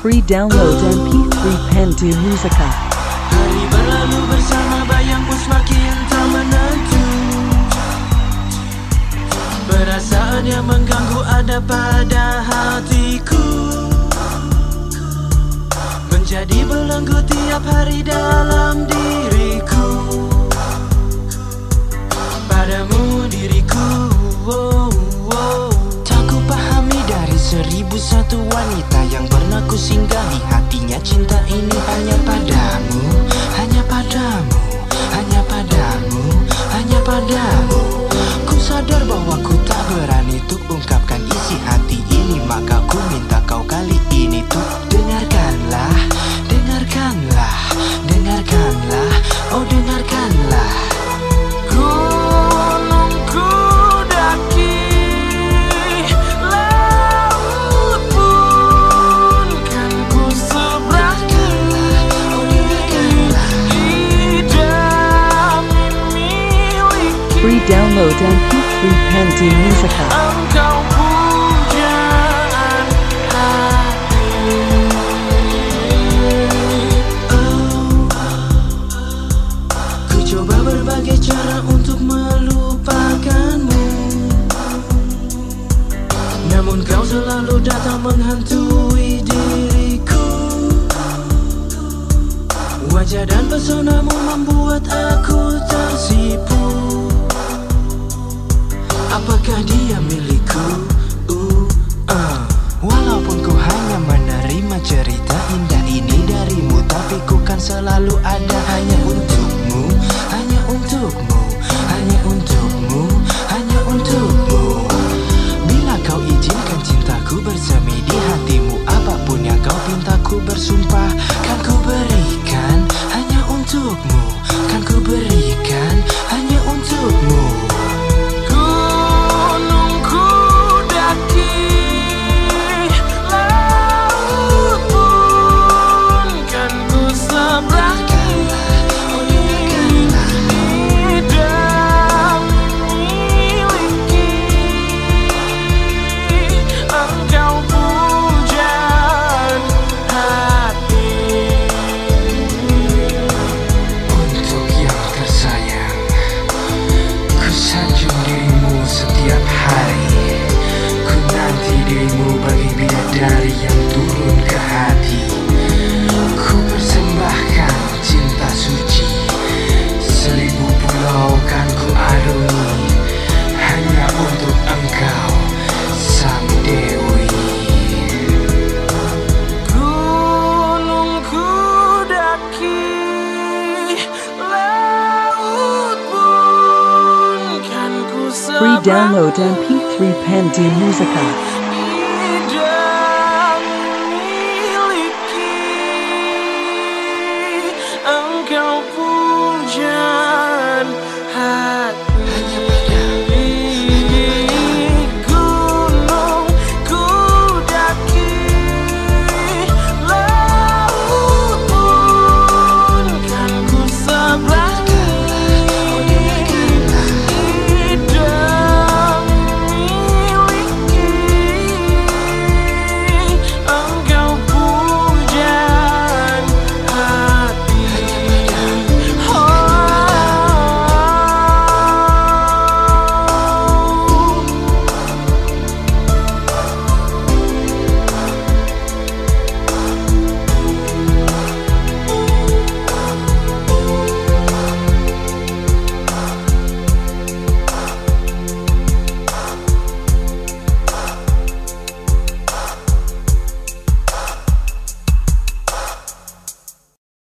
Free download MP3 Pen to Musica. Hari berlalu bersama bayangku semakin tak menentu Perasaan yang mengganggu ada pada hatiku. Menjadi belenggu tiap hari dalam diriku. Padamu diriku cinta ini hanya padamu, hanya padamu, hanya padamu, hanya padamu. Ku sadar bahwa ku tak berani untuk ungkapkan isi hati ini Maka ku minta kau kali ini tuh dengarkanlah, dengarkanlah, dengarkanlah, oh dengarkanlah Free download MP3 Pen to Musica. Ku coba berbagai cara untuk melupakanmu. Namun kau selalu datang menghantui diriku. Wajah dan pesonamu membuat aku tersipu Apakah dia milikku? Uh, uh. Walaupun ku hanya menerima cerita indah ini darimu Tapi ku kan selalu ada hanya untukmu Free download MP3 Pen to Musica. Engkau